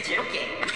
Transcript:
It's your game.